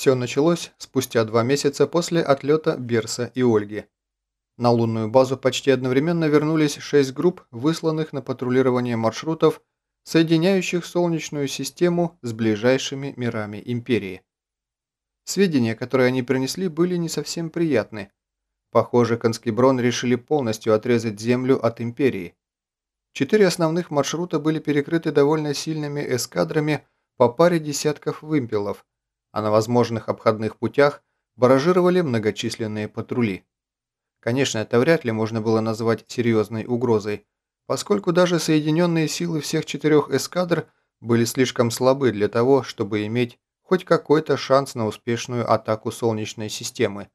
Все началось спустя два месяца после отлета Берса и Ольги. На лунную базу почти одновременно вернулись шесть групп, высланных на патрулирование маршрутов, соединяющих Солнечную систему с ближайшими мирами Империи. Сведения, которые они принесли, были не совсем приятны. Похоже, Конскеброн решили полностью отрезать Землю от Империи. Четыре основных маршрута были перекрыты довольно сильными эскадрами по паре десятков вымпелов, а на возможных обходных путях баражировали многочисленные патрули. Конечно, это вряд ли можно было назвать серьезной угрозой, поскольку даже соединенные силы всех четырех эскадр были слишком слабы для того, чтобы иметь хоть какой-то шанс на успешную атаку Солнечной системы.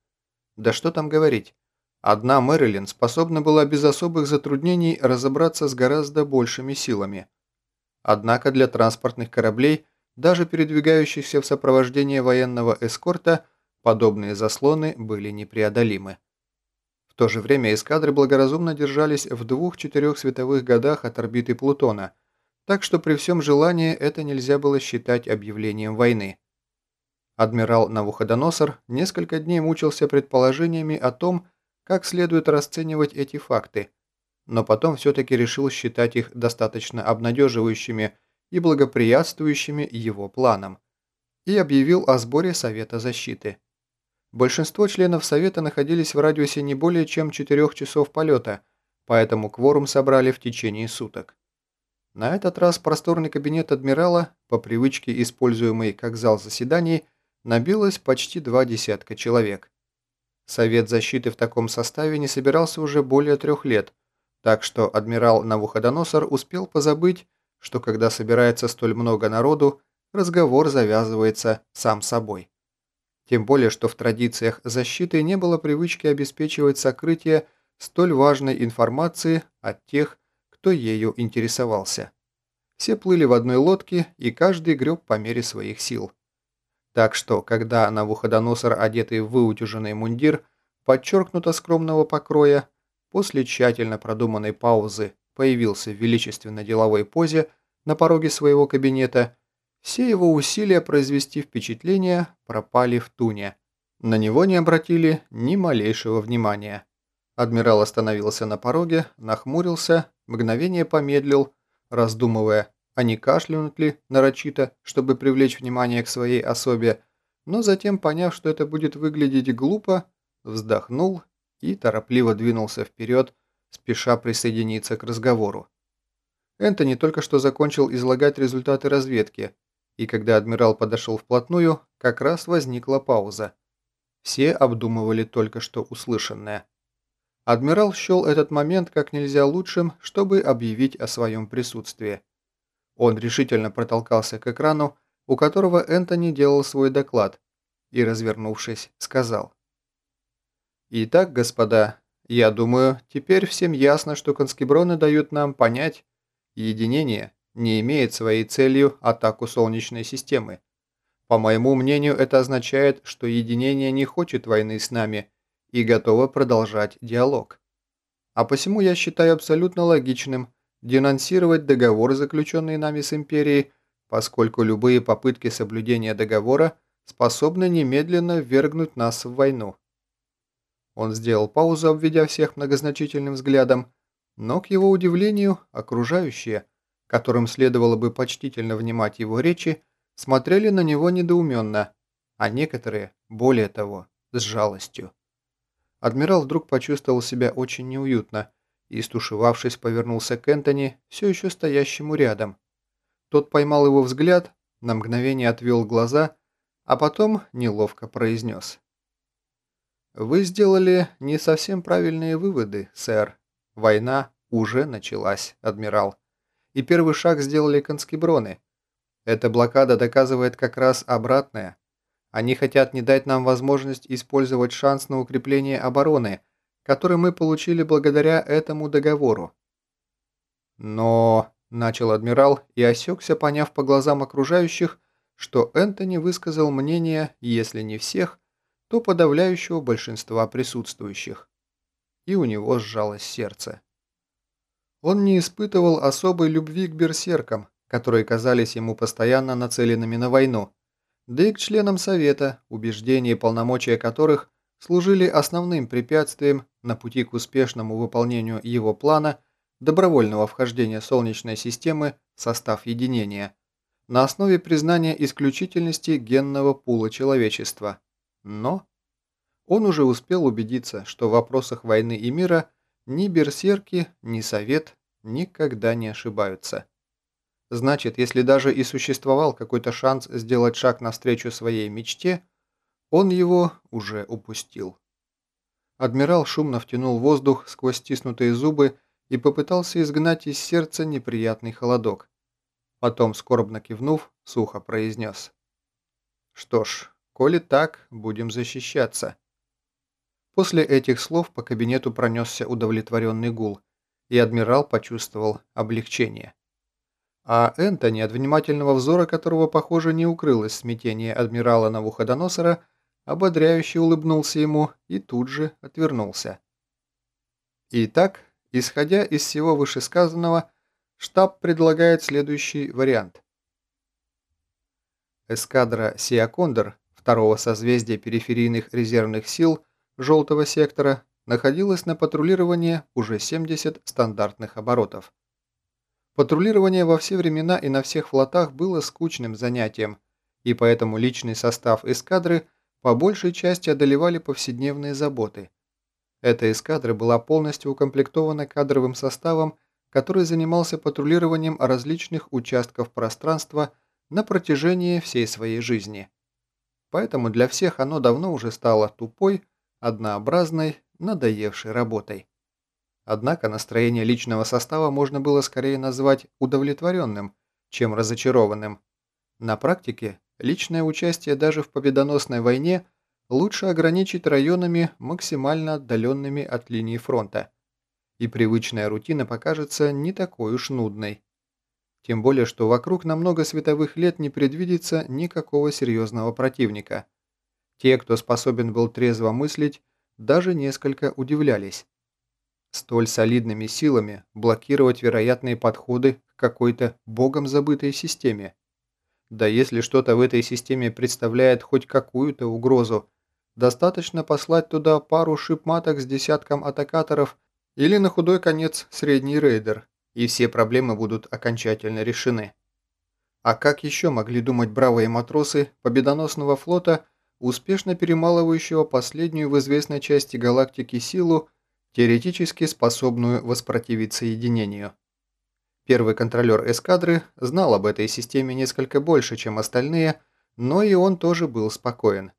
Да что там говорить. Одна Мэрилин способна была без особых затруднений разобраться с гораздо большими силами. Однако для транспортных кораблей даже передвигающихся в сопровождении военного эскорта, подобные заслоны были непреодолимы. В то же время эскадры благоразумно держались в двух-четырех световых годах от орбиты Плутона, так что при всем желании это нельзя было считать объявлением войны. Адмирал Навуходоносор несколько дней мучился предположениями о том, как следует расценивать эти факты, но потом все-таки решил считать их достаточно обнадеживающими и благоприятствующими его планам, и объявил о сборе Совета защиты. Большинство членов Совета находились в радиусе не более чем 4 часов полета, поэтому кворум собрали в течение суток. На этот раз просторный кабинет адмирала, по привычке используемый как зал заседаний, набилось почти два десятка человек. Совет защиты в таком составе не собирался уже более трех лет, так что адмирал Навуходоносор успел позабыть что когда собирается столь много народу, разговор завязывается сам собой. Тем более, что в традициях защиты не было привычки обеспечивать сокрытие столь важной информации от тех, кто ею интересовался. Все плыли в одной лодке, и каждый греб по мере своих сил. Так что, когда Навуходоносор, одетый в выутюженный мундир, подчеркнуто скромного покроя, после тщательно продуманной паузы появился в величественно-деловой позе на пороге своего кабинета, все его усилия произвести впечатление пропали в туне. На него не обратили ни малейшего внимания. Адмирал остановился на пороге, нахмурился, мгновение помедлил, раздумывая, а не кашлянуть ли нарочито, чтобы привлечь внимание к своей особе, но затем, поняв, что это будет выглядеть глупо, вздохнул и торопливо двинулся вперед, спеша присоединиться к разговору. Энтони только что закончил излагать результаты разведки, и когда адмирал подошел вплотную, как раз возникла пауза. Все обдумывали только что услышанное. Адмирал счел этот момент как нельзя лучшим, чтобы объявить о своем присутствии. Он решительно протолкался к экрану, у которого Энтони делал свой доклад, и, развернувшись, сказал. «Итак, господа, я думаю, теперь всем ясно, что конскеброны дают нам понять, единение не имеет своей целью атаку Солнечной системы. По моему мнению, это означает, что единение не хочет войны с нами и готово продолжать диалог. А посему я считаю абсолютно логичным денонсировать договор, заключенный нами с Империей, поскольку любые попытки соблюдения договора способны немедленно ввергнуть нас в войну. Он сделал паузу, обведя всех многозначительным взглядом, но, к его удивлению, окружающие, которым следовало бы почтительно внимать его речи, смотрели на него недоуменно, а некоторые, более того, с жалостью. Адмирал вдруг почувствовал себя очень неуютно и, стушевавшись, повернулся к Энтони, все еще стоящему рядом. Тот поймал его взгляд, на мгновение отвел глаза, а потом неловко произнес. «Вы сделали не совсем правильные выводы, сэр. Война уже началась, адмирал. И первый шаг сделали конскеброны. Эта блокада доказывает как раз обратное. Они хотят не дать нам возможность использовать шанс на укрепление обороны, который мы получили благодаря этому договору. Но, начал адмирал и осекся, поняв по глазам окружающих, что Энтони высказал мнение, если не всех, то подавляющего большинства присутствующих. И у него сжалось сердце. Он не испытывал особой любви к берсеркам, которые казались ему постоянно нацеленными на войну, да и к членам Совета, убеждения и полномочия которых служили основным препятствием на пути к успешному выполнению его плана добровольного вхождения Солнечной системы в состав единения на основе признания исключительности генного пула человечества. Но он уже успел убедиться, что в вопросах войны и мира ни берсерки, ни Совет никогда не ошибаются. Значит, если даже и существовал какой-то шанс сделать шаг навстречу своей мечте, он его уже упустил. Адмирал шумно втянул воздух сквозь стиснутые зубы и попытался изгнать из сердца неприятный холодок. Потом, скорбно кивнув, сухо произнес. «Что ж, коли так, будем защищаться». После этих слов по кабинету пронесся удовлетворенный гул, и адмирал почувствовал облегчение. А Энтони, от внимательного взора которого, похоже, не укрылось смятение адмирала Навуходоносора, ободряюще улыбнулся ему и тут же отвернулся. Итак, исходя из всего вышесказанного, штаб предлагает следующий вариант. Эскадра Сиакондор второго созвездия периферийных резервных сил желтого сектора находилась на патрулировании уже 70 стандартных оборотов. Патрулирование во все времена и на всех флотах было скучным занятием, и поэтому личный состав эскадры по большей части одолевали повседневные заботы. Эта эскадра была полностью укомплектована кадровым составом, который занимался патрулированием различных участков пространства на протяжении всей своей жизни. Поэтому для всех оно давно уже стало тупой, однообразной, надоевшей работой. Однако настроение личного состава можно было скорее назвать удовлетворенным, чем разочарованным. На практике личное участие даже в победоносной войне лучше ограничить районами, максимально отдаленными от линии фронта. И привычная рутина покажется не такой уж нудной. Тем более, что вокруг на много световых лет не предвидится никакого серьезного противника. Те, кто способен был трезво мыслить, даже несколько удивлялись столь солидными силами блокировать вероятные подходы к какой-то богом забытой системе. Да если что-то в этой системе представляет хоть какую-то угрозу, достаточно послать туда пару шипматок с десятком атакаторов или на худой конец средний рейдер, и все проблемы будут окончательно решены. А как еще могли думать бравые матросы победоносного флота, успешно перемалывающего последнюю в известной части галактики силу теоретически способную воспротивиться единению. Первый контролер эскадры знал об этой системе несколько больше, чем остальные, но и он тоже был спокоен.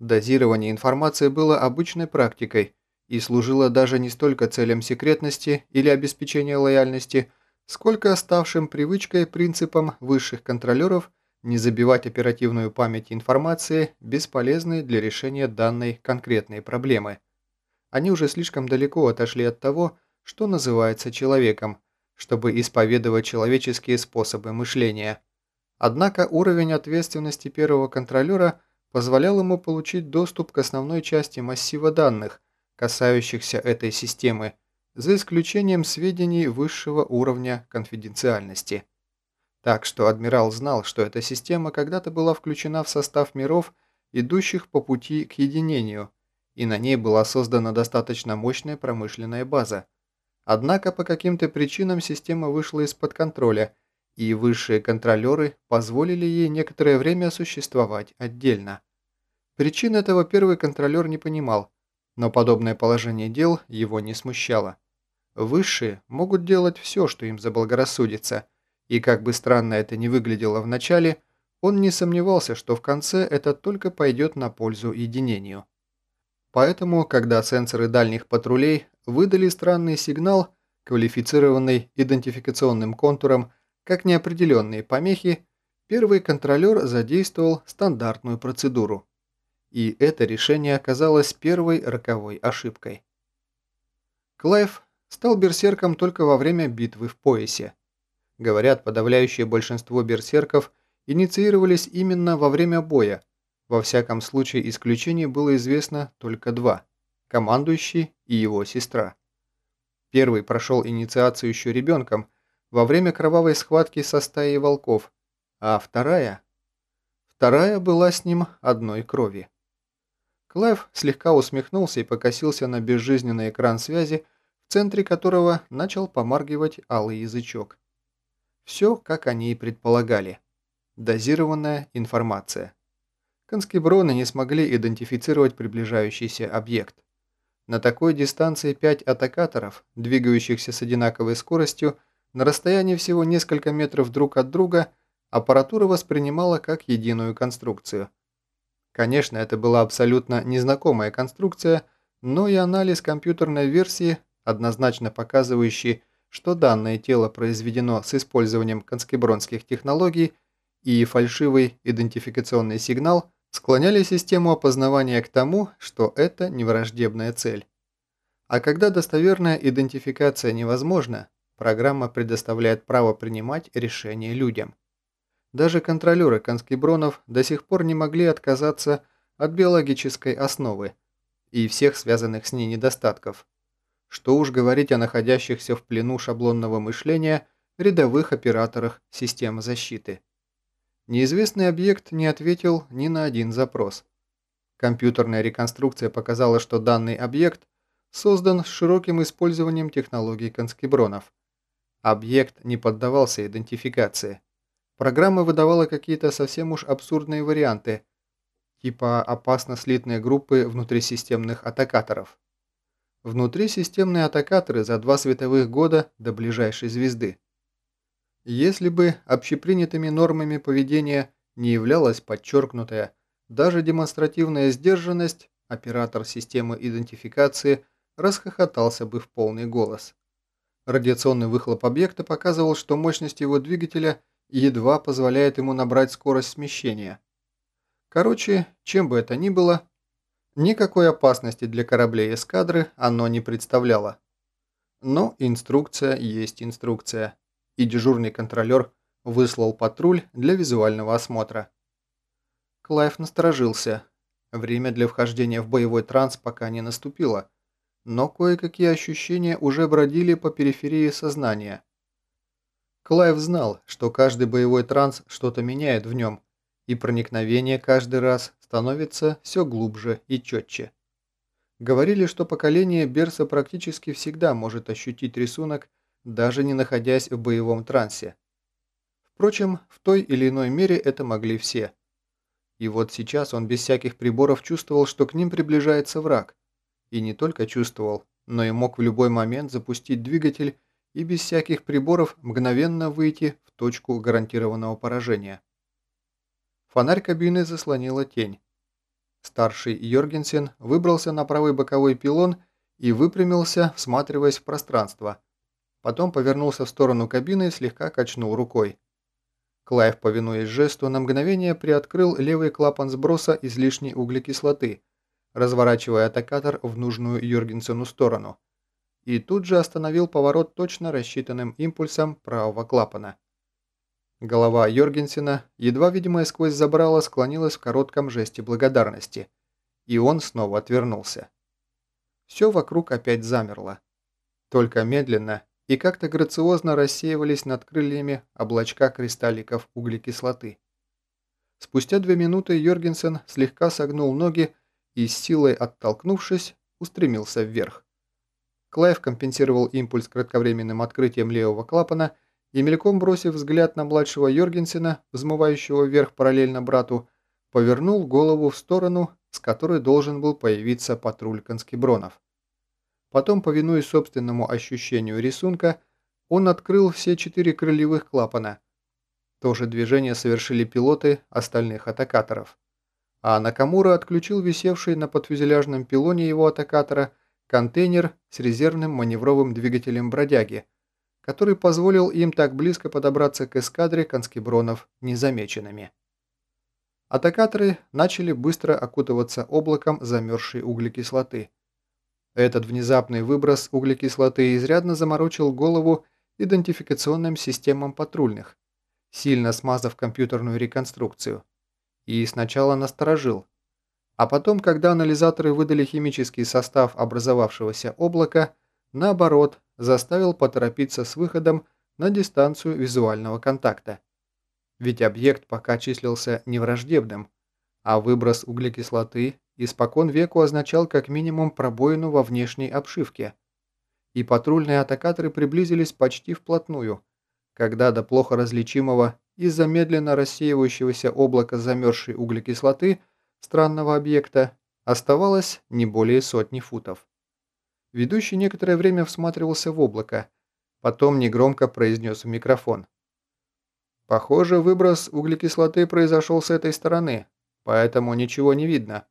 Дозирование информации было обычной практикой и служило даже не столько целям секретности или обеспечения лояльности, сколько оставшим привычкой принципам высших контролеров не забивать оперативную память информации, бесполезной для решения данной конкретной проблемы – они уже слишком далеко отошли от того, что называется человеком, чтобы исповедовать человеческие способы мышления. Однако уровень ответственности первого контролера позволял ему получить доступ к основной части массива данных, касающихся этой системы, за исключением сведений высшего уровня конфиденциальности. Так что адмирал знал, что эта система когда-то была включена в состав миров, идущих по пути к единению, и на ней была создана достаточно мощная промышленная база. Однако по каким-то причинам система вышла из-под контроля, и высшие контролеры позволили ей некоторое время существовать отдельно. Причин этого первый контролер не понимал, но подобное положение дел его не смущало. Высшие могут делать все, что им заблагорассудится, и как бы странно это ни выглядело в начале, он не сомневался, что в конце это только пойдет на пользу единению. Поэтому, когда сенсоры дальних патрулей выдали странный сигнал, квалифицированный идентификационным контуром как неопределенные помехи, первый контролер задействовал стандартную процедуру. И это решение оказалось первой роковой ошибкой. Клайв стал берсерком только во время битвы в поясе. Говорят, подавляющее большинство берсерков инициировались именно во время боя, во всяком случае, исключений было известно только два – командующий и его сестра. Первый прошел инициацию еще ребенком во время кровавой схватки со стаей волков, а вторая – Вторая была с ним одной крови. Клайв слегка усмехнулся и покосился на безжизненный экран связи, в центре которого начал помаргивать алый язычок. Все, как они и предполагали. Дозированная информация. Конскеброны не смогли идентифицировать приближающийся объект. На такой дистанции пять атакаторов, двигающихся с одинаковой скоростью, на расстоянии всего несколько метров друг от друга, аппаратура воспринимала как единую конструкцию. Конечно, это была абсолютно незнакомая конструкция, но и анализ компьютерной версии, однозначно показывающий, что данное тело произведено с использованием конскебронских технологий, и фальшивый идентификационный сигнал склоняли систему опознавания к тому, что это невраждебная цель. А когда достоверная идентификация невозможна, программа предоставляет право принимать решения людям. Даже контролеры конскебронов до сих пор не могли отказаться от биологической основы и всех связанных с ней недостатков. Что уж говорить о находящихся в плену шаблонного мышления рядовых операторах системы защиты. Неизвестный объект не ответил ни на один запрос. Компьютерная реконструкция показала, что данный объект создан с широким использованием технологий конскебронов. Объект не поддавался идентификации. Программа выдавала какие-то совсем уж абсурдные варианты, типа опасно-слитные группы внутрисистемных атакаторов. Внутрисистемные атакаторы за два световых года до ближайшей звезды. Если бы общепринятыми нормами поведения не являлась подчеркнутая, даже демонстративная сдержанность, оператор системы идентификации расхохотался бы в полный голос. Радиационный выхлоп объекта показывал, что мощность его двигателя едва позволяет ему набрать скорость смещения. Короче, чем бы это ни было, никакой опасности для кораблей эскадры оно не представляло. Но инструкция есть инструкция и дежурный контролер выслал патруль для визуального осмотра. Клайв насторожился. Время для вхождения в боевой транс пока не наступило, но кое-какие ощущения уже бродили по периферии сознания. Клайв знал, что каждый боевой транс что-то меняет в нем, и проникновение каждый раз становится все глубже и четче. Говорили, что поколение Берса практически всегда может ощутить рисунок даже не находясь в боевом трансе. Впрочем, в той или иной мере это могли все. И вот сейчас он без всяких приборов чувствовал, что к ним приближается враг. И не только чувствовал, но и мог в любой момент запустить двигатель и без всяких приборов мгновенно выйти в точку гарантированного поражения. Фонарь кабины заслонила тень. Старший Йоргенсен выбрался на правый боковой пилон и выпрямился, всматриваясь в пространство – Потом повернулся в сторону кабины и слегка качнул рукой. Клайв, повинуясь жесту, на мгновение приоткрыл левый клапан сброса излишней углекислоты, разворачивая атакатор в нужную Юргенсену сторону. И тут же остановил поворот точно рассчитанным импульсом правого клапана. Голова Йоргенсена, едва видимая сквозь забрало, склонилась в коротком жесте благодарности. И он снова отвернулся. Все вокруг опять замерло. Только медленно, и как-то грациозно рассеивались над крыльями облачка кристалликов углекислоты. Спустя две минуты Йоргенсен слегка согнул ноги и, с силой оттолкнувшись, устремился вверх. Клайв компенсировал импульс кратковременным открытием левого клапана и, мельком бросив взгляд на младшего Йоргенсена, взмывающего вверх параллельно брату, повернул голову в сторону, с которой должен был появиться патруль конскебронов. Потом, повинуясь собственному ощущению рисунка, он открыл все четыре крыльевых клапана. То же движение совершили пилоты остальных атакаторов. А Накамура отключил висевший на подфюзеляжном пилоне его атакатора контейнер с резервным маневровым двигателем «Бродяги», который позволил им так близко подобраться к эскадре конскебронов незамеченными. Атакаторы начали быстро окутываться облаком замерзшей углекислоты – этот внезапный выброс углекислоты изрядно заморочил голову идентификационным системам патрульных, сильно смазав компьютерную реконструкцию. И сначала насторожил. А потом, когда анализаторы выдали химический состав образовавшегося облака, наоборот, заставил поторопиться с выходом на дистанцию визуального контакта. Ведь объект пока числился невраждебным, а выброс углекислоты испокон веку означал как минимум пробоину во внешней обшивке. И патрульные атакаторы приблизились почти вплотную, когда до плохо различимого из-за медленно рассеивающегося облака замерзшей углекислоты странного объекта оставалось не более сотни футов. Ведущий некоторое время всматривался в облако, потом негромко произнес в микрофон. «Похоже, выброс углекислоты произошел с этой стороны, поэтому ничего не видно.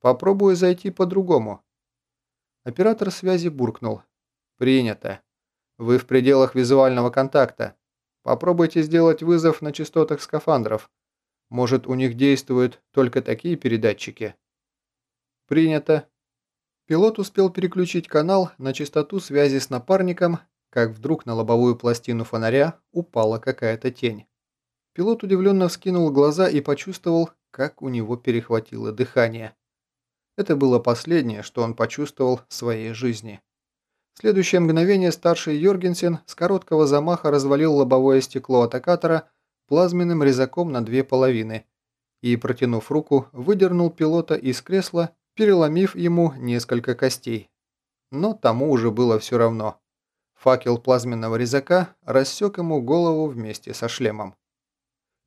Попробую зайти по-другому». Оператор связи буркнул. «Принято. Вы в пределах визуального контакта. Попробуйте сделать вызов на частотах скафандров. Может, у них действуют только такие передатчики?» «Принято», Пилот успел переключить канал на частоту связи с напарником, как вдруг на лобовую пластину фонаря упала какая-то тень. Пилот удивленно вскинул глаза и почувствовал, как у него перехватило дыхание. Это было последнее, что он почувствовал в своей жизни. В следующее мгновение старший Йоргенсен с короткого замаха развалил лобовое стекло атакатора плазменным резаком на две половины и, протянув руку, выдернул пилота из кресла переломив ему несколько костей. Но тому уже было все равно. Факел плазменного резака рассек ему голову вместе со шлемом.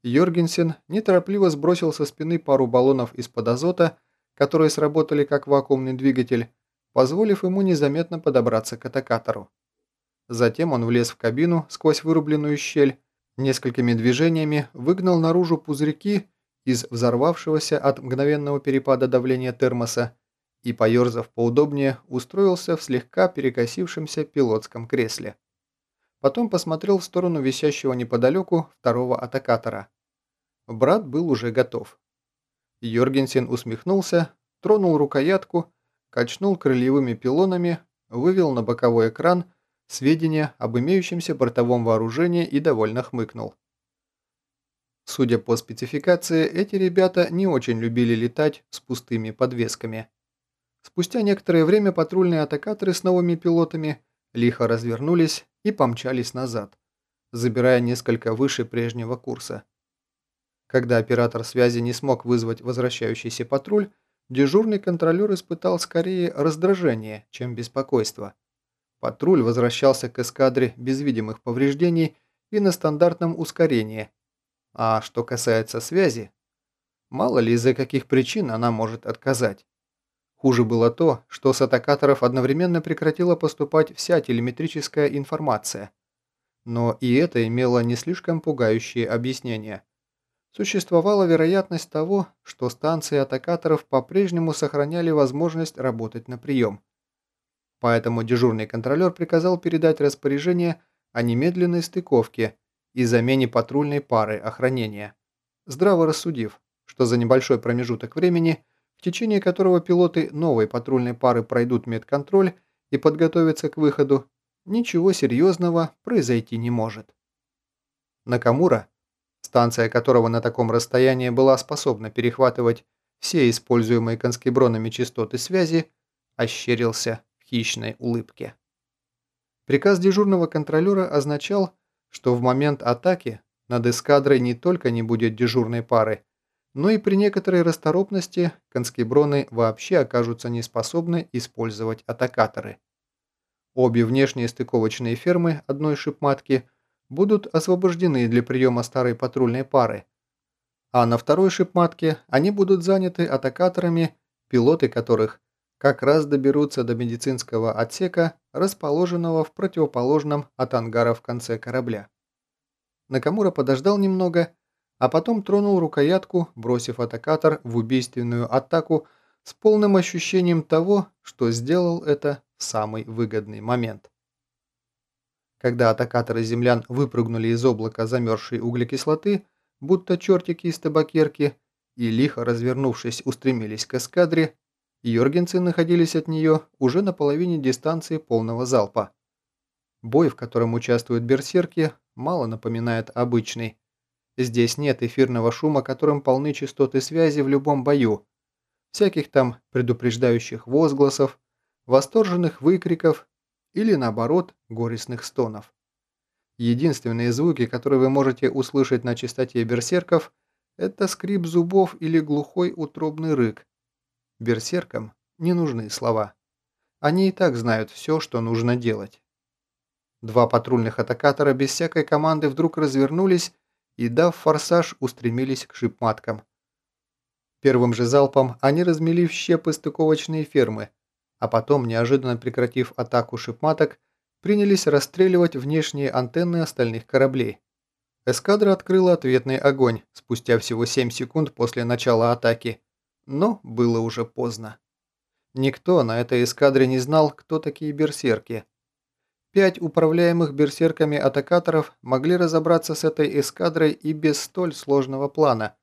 Йоргенсен неторопливо сбросил со спины пару баллонов из-под азота, которые сработали как вакуумный двигатель, позволив ему незаметно подобраться к атакатору. Затем он влез в кабину сквозь вырубленную щель, несколькими движениями выгнал наружу пузырьки из взорвавшегося от мгновенного перепада давления термоса и, поерзав поудобнее, устроился в слегка перекосившемся пилотском кресле. Потом посмотрел в сторону висящего неподалеку второго атакатора. Брат был уже готов. Йоргенсен усмехнулся, тронул рукоятку, качнул крыльевыми пилонами, вывел на боковой экран сведения об имеющемся бортовом вооружении и довольно хмыкнул. Судя по спецификации, эти ребята не очень любили летать с пустыми подвесками. Спустя некоторое время патрульные атакаторы с новыми пилотами лихо развернулись и помчались назад, забирая несколько выше прежнего курса. Когда оператор связи не смог вызвать возвращающийся патруль, дежурный контролер испытал скорее раздражение, чем беспокойство. Патруль возвращался к эскадре без видимых повреждений и на стандартном ускорении – а что касается связи, мало ли из-за каких причин она может отказать. Хуже было то, что с атакаторов одновременно прекратила поступать вся телеметрическая информация. Но и это имело не слишком пугающие объяснения. Существовала вероятность того, что станции атакаторов по-прежнему сохраняли возможность работать на прием. Поэтому дежурный контролер приказал передать распоряжение о немедленной стыковке и замене патрульной пары охранения, здраво рассудив, что за небольшой промежуток времени, в течение которого пилоты новой патрульной пары пройдут медконтроль и подготовятся к выходу, ничего серьезного произойти не может. Накамура, станция которого на таком расстоянии была способна перехватывать все используемые конскебронами частоты связи, ощерился хищной улыбке. Приказ дежурного контролера означал, что в момент атаки над эскадрой не только не будет дежурной пары, но и при некоторой расторопности конскеброны вообще окажутся неспособны использовать атакаторы. Обе внешние стыковочные фермы одной шипматки будут освобождены для приема старой патрульной пары, а на второй шипматке они будут заняты атакаторами, пилоты которых как раз доберутся до медицинского отсека, расположенного в противоположном от ангара в конце корабля. Накамура подождал немного, а потом тронул рукоятку, бросив атакатор в убийственную атаку с полным ощущением того, что сделал это в самый выгодный момент. Когда атакаторы землян выпрыгнули из облака замерзшей углекислоты, будто чертики из табакерки, и лихо развернувшись устремились к эскадре, Йоргенцы находились от нее уже на половине дистанции полного залпа. Бой, в котором участвуют берсерки, мало напоминает обычный. Здесь нет эфирного шума, которым полны частоты связи в любом бою. Всяких там предупреждающих возгласов, восторженных выкриков или, наоборот, горестных стонов. Единственные звуки, которые вы можете услышать на частоте берсерков, это скрип зубов или глухой утробный рык. Берсеркам не нужны слова. Они и так знают все, что нужно делать. Два патрульных атакатора без всякой команды вдруг развернулись и, дав форсаж, устремились к шипматкам. Первым же залпом они размели в щепы стыковочные фермы, а потом, неожиданно прекратив атаку шипматок, принялись расстреливать внешние антенны остальных кораблей. Эскадра открыла ответный огонь спустя всего 7 секунд после начала атаки, но было уже поздно. Никто на этой эскадре не знал, кто такие берсерки. Пять управляемых берсерками атакаторов могли разобраться с этой эскадрой и без столь сложного плана,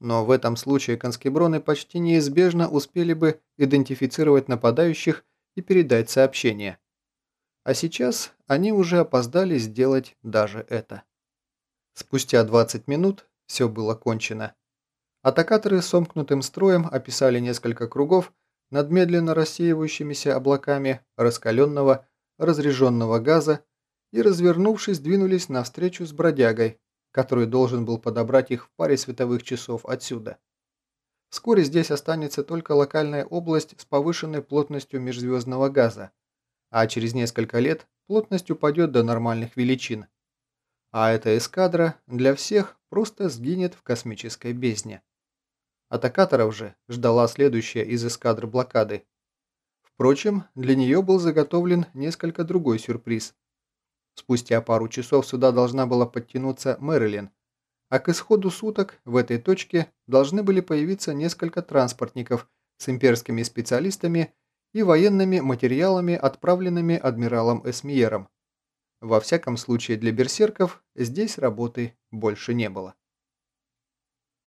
но в этом случае конскеброны почти неизбежно успели бы идентифицировать нападающих и передать сообщение. А сейчас они уже опоздали сделать даже это. Спустя 20 минут все было кончено. Атакаторы сомкнутым строем описали несколько кругов над медленно рассеивающимися облаками раскаленного, разреженного газа и, развернувшись, двинулись навстречу с бродягой, который должен был подобрать их в паре световых часов отсюда. Вскоре здесь останется только локальная область с повышенной плотностью межзвездного газа, а через несколько лет плотность упадет до нормальных величин. А эта эскадра для всех просто сгинет в космической бездне. Атакаторов же ждала следующая из эскадр блокады. Впрочем, для нее был заготовлен несколько другой сюрприз. Спустя пару часов сюда должна была подтянуться Мэрилин, а к исходу суток в этой точке должны были появиться несколько транспортников с имперскими специалистами и военными материалами, отправленными адмиралом Эсмиером. Во всяком случае для берсерков здесь работы больше не было.